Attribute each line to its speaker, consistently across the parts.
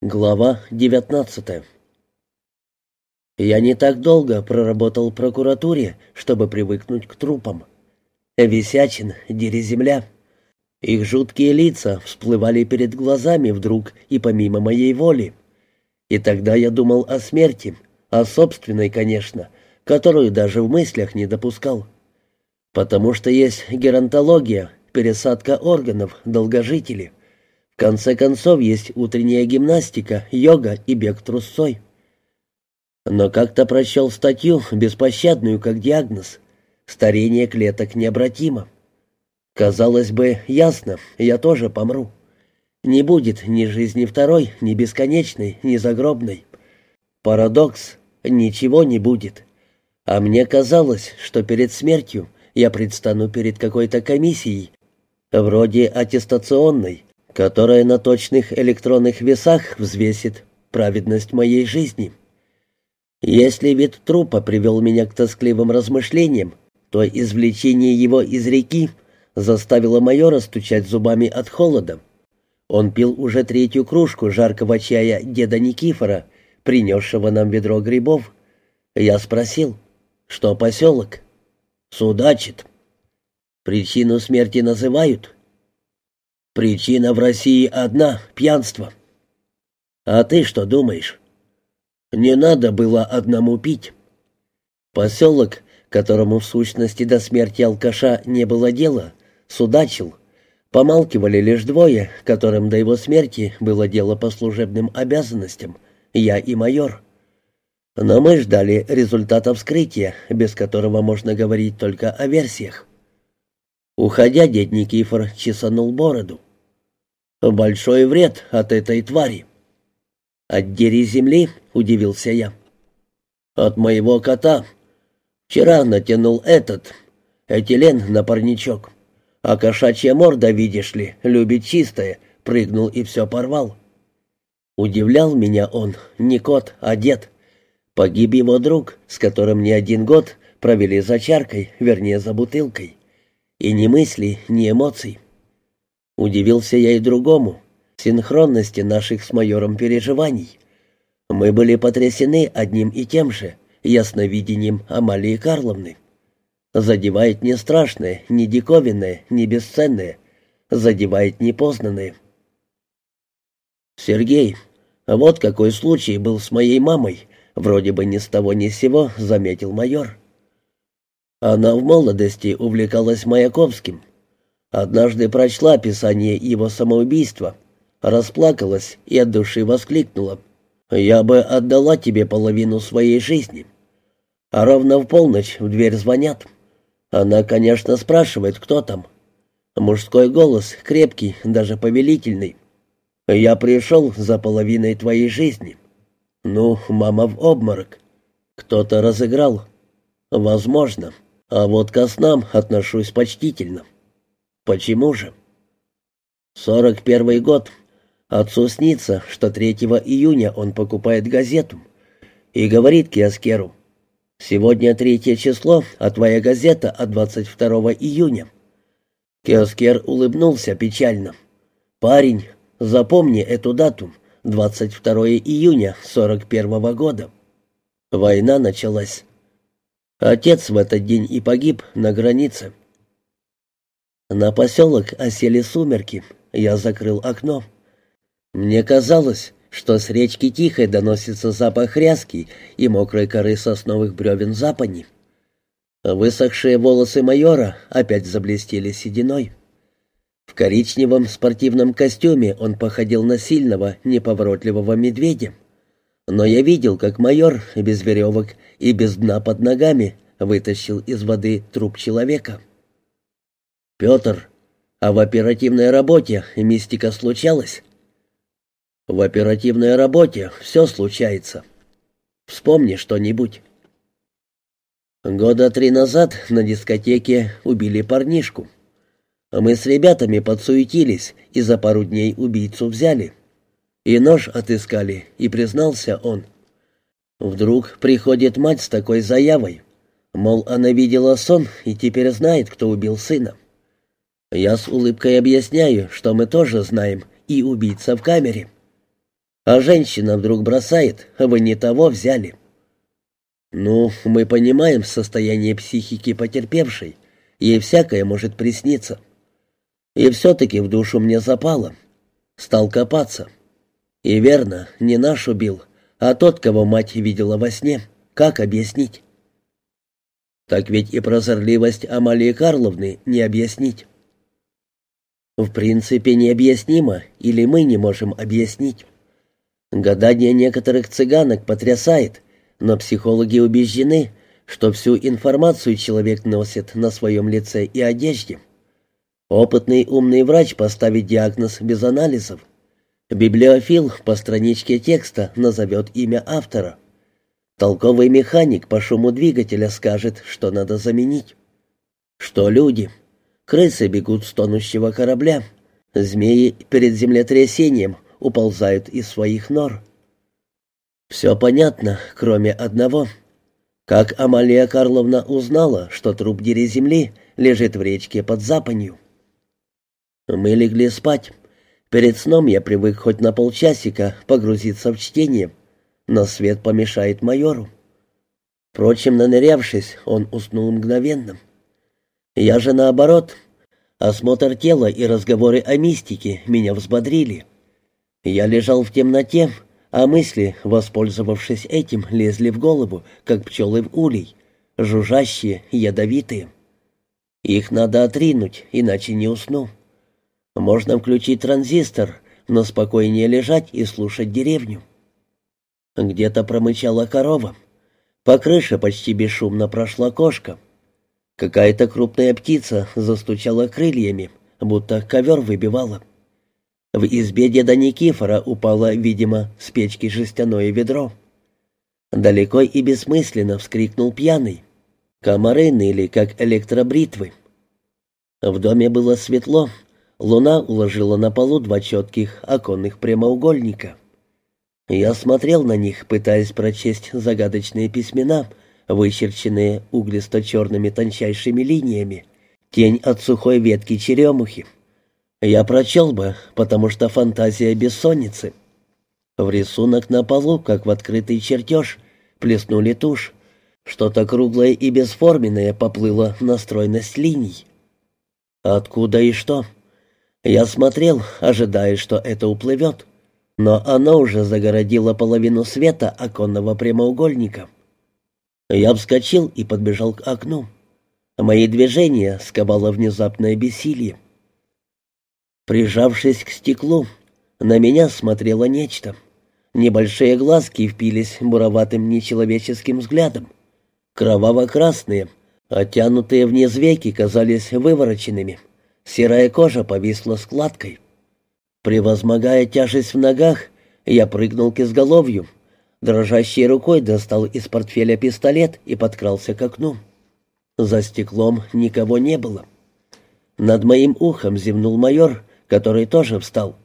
Speaker 1: Глава 19 Я не так долго проработал в прокуратуре, чтобы привыкнуть к трупам. Висячин, дери земля. Их жуткие лица всплывали перед глазами вдруг и помимо моей воли. И тогда я думал о смерти, о собственной, конечно, которую даже в мыслях не допускал. Потому что есть геронтология, пересадка органов, долгожители конце концов, есть утренняя гимнастика, йога и бег трусцой. Но как-то прочел статью, беспощадную как диагноз. Старение клеток необратимо. Казалось бы, ясно, я тоже помру. Не будет ни жизни второй, ни бесконечной, ни загробной. Парадокс. Ничего не будет. А мне казалось, что перед смертью я предстану перед какой-то комиссией, вроде аттестационной, которая на точных электронных весах взвесит праведность моей жизни. Если вид трупа привел меня к тоскливым размышлениям, то извлечение его из реки заставило майора стучать зубами от холода. Он пил уже третью кружку жаркого чая деда Никифора, принесшего нам ведро грибов. Я спросил, что поселок? Судачит. Причину смерти называют? Причина в России одна — пьянство. А ты что думаешь? Не надо было одному пить. Поселок, которому в сущности до смерти алкаша не было дела, судачил. Помалкивали лишь двое, которым до его смерти было дело по служебным обязанностям, я и майор. Но мы ждали результата вскрытия, без которого можно говорить только о версиях. Уходя, дед Никифор чесанул бороду. Большой вред от этой твари. От дери земли, удивился я. От моего кота. Вчера натянул этот, этилен на парничок. А кошачья морда, видишь ли, любит чистое, прыгнул и все порвал. Удивлял меня он, не кот, а дед. Погиб его друг, с которым не один год провели за чаркой, вернее, за бутылкой. И ни мыслей, ни эмоций. Удивился я и другому, синхронности наших с майором переживаний. Мы были потрясены одним и тем же, ясновидением Амалии Карловны. Задевает не страшное, не диковинное, не бесценное, задевает непознанное. «Сергей, вот какой случай был с моей мамой», вроде бы ни с того ни с сего, заметил майор. Она в молодости увлекалась Маяковским, Однажды прочла описание его самоубийства, расплакалась и от души воскликнула. «Я бы отдала тебе половину своей жизни». А ровно в полночь в дверь звонят. Она, конечно, спрашивает, кто там. Мужской голос, крепкий, даже повелительный. «Я пришел за половиной твоей жизни». «Ну, мама в обморок». «Кто-то разыграл». «Возможно. А вот ко снам отношусь почтительно». Почему же? Сорок первый год. Отцу снится, что 3 июня он покупает газету и говорит киоскеру, «Сегодня третье число, а твоя газета от 22 июня». Киоскер улыбнулся печально. «Парень, запомни эту дату, 22 июня 41 -го года». Война началась. Отец в этот день и погиб на границе. На поселок осели сумерки. Я закрыл окно. Мне казалось, что с речки Тихой доносится запах ряски и мокрой коры сосновых бревен запани. Высохшие волосы майора опять заблестели сединой. В коричневом спортивном костюме он походил на сильного, неповоротливого медведя. Но я видел, как майор без веревок и без дна под ногами вытащил из воды труп человека. «Петр, а в оперативной работе мистика случалась?» «В оперативной работе все случается. Вспомни что-нибудь». Года три назад на дискотеке убили парнишку. Мы с ребятами подсуетились и за пару дней убийцу взяли. И нож отыскали, и признался он. Вдруг приходит мать с такой заявой. Мол, она видела сон и теперь знает, кто убил сына. Я с улыбкой объясняю, что мы тоже знаем, и убийца в камере. А женщина вдруг бросает, вы не того взяли. Ну, мы понимаем состояние психики потерпевшей. Ей всякое может присниться. И все-таки в душу мне запало. Стал копаться. И верно, не наш убил, а тот, кого мать видела во сне. Как объяснить? Так ведь и прозорливость Амалии Карловны не объяснить. В принципе, необъяснимо, или мы не можем объяснить. Гадание некоторых цыганок потрясает, но психологи убеждены, что всю информацию человек носит на своем лице и одежде. Опытный умный врач поставит диагноз без анализов. Библиофил по страничке текста назовет имя автора. Толковый механик по шуму двигателя скажет, что надо заменить. Что люди? Крысы бегут с тонущего корабля. Змеи перед землетрясением уползают из своих нор. Все понятно, кроме одного. Как Амалия Карловна узнала, что труп Дери Земли лежит в речке под Запанью? Мы легли спать. Перед сном я привык хоть на полчасика погрузиться в чтение, но свет помешает майору. Впрочем, нанырявшись, он уснул мгновенно. Я же наоборот. Осмотр тела и разговоры о мистике меня взбодрили. Я лежал в темноте, а мысли, воспользовавшись этим, лезли в голову, как пчелы в улей, жужжащие, ядовитые. Их надо отринуть, иначе не усну. Можно включить транзистор, но спокойнее лежать и слушать деревню. Где-то промычала корова. По крыше почти бесшумно прошла кошка. Какая-то крупная птица застучала крыльями, будто ковер выбивала. В избе деда Никифора упало, видимо, с печки жестяное ведро. Далеко и бессмысленно вскрикнул пьяный. Комары ныли, как электробритвы. В доме было светло. Луна уложила на полу два четких оконных прямоугольника. Я смотрел на них, пытаясь прочесть загадочные письмена, вычерченные углисто-черными тончайшими линиями, тень от сухой ветки черемухи. Я прочел бы, потому что фантазия бессонницы. В рисунок на полу, как в открытый чертеж, плеснули тушь. Что-то круглое и бесформенное поплыло на стройность линий. Откуда и что? Я смотрел, ожидая, что это уплывет. Но оно уже загородило половину света оконного прямоугольника. Я вскочил и подбежал к окну. Мои движения сковало внезапное бессилие. Прижавшись к стеклу, на меня смотрело нечто. Небольшие глазки впились буроватым нечеловеческим взглядом. Кроваво-красные, оттянутые вниз веки казались вывороченными. Серая кожа повисла складкой. Превозмогая тяжесть в ногах, я прыгнул к изголовью. Дрожащей рукой достал из портфеля пистолет и подкрался к окну. За стеклом никого не было. Над моим ухом зевнул майор, который тоже встал.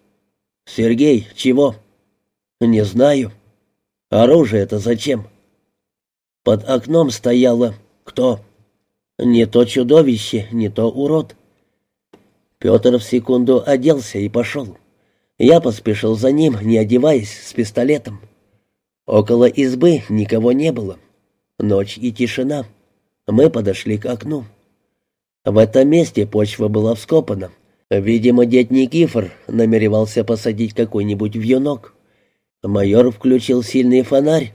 Speaker 1: «Сергей, чего?» «Не знаю». «Оружие это зачем?» Под окном стояло... Кто? Не то чудовище, не то урод. Петр в секунду оделся и пошел. Я поспешил за ним, не одеваясь, с пистолетом. Около избы никого не было. Ночь и тишина. Мы подошли к окну. В этом месте почва была вскопана. Видимо, дед Никифор намеревался посадить какой-нибудь вьюнок. Майор включил сильный фонарь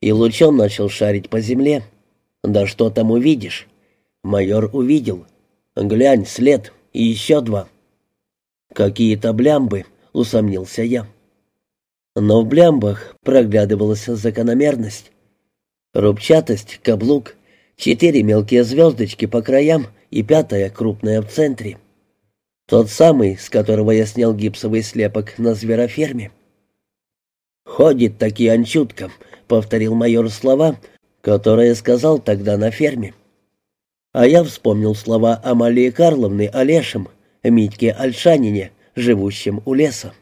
Speaker 1: и лучом начал шарить по земле. «Да что там увидишь?» Майор увидел. «Глянь, след, и еще два». «Какие-то блямбы», — усомнился я. Но в блямбах проглядывалась закономерность. Рубчатость, каблук, четыре мелкие звездочки по краям и пятая крупная в центре. Тот самый, с которого я снял гипсовый слепок на звероферме. «Ходит таки анчутка», — повторил майор слова, которые сказал тогда на ферме. А я вспомнил слова Амалии Карловны о Лешем, Митьке Альшанине, живущем у леса.